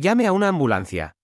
Llame a una ambulancia.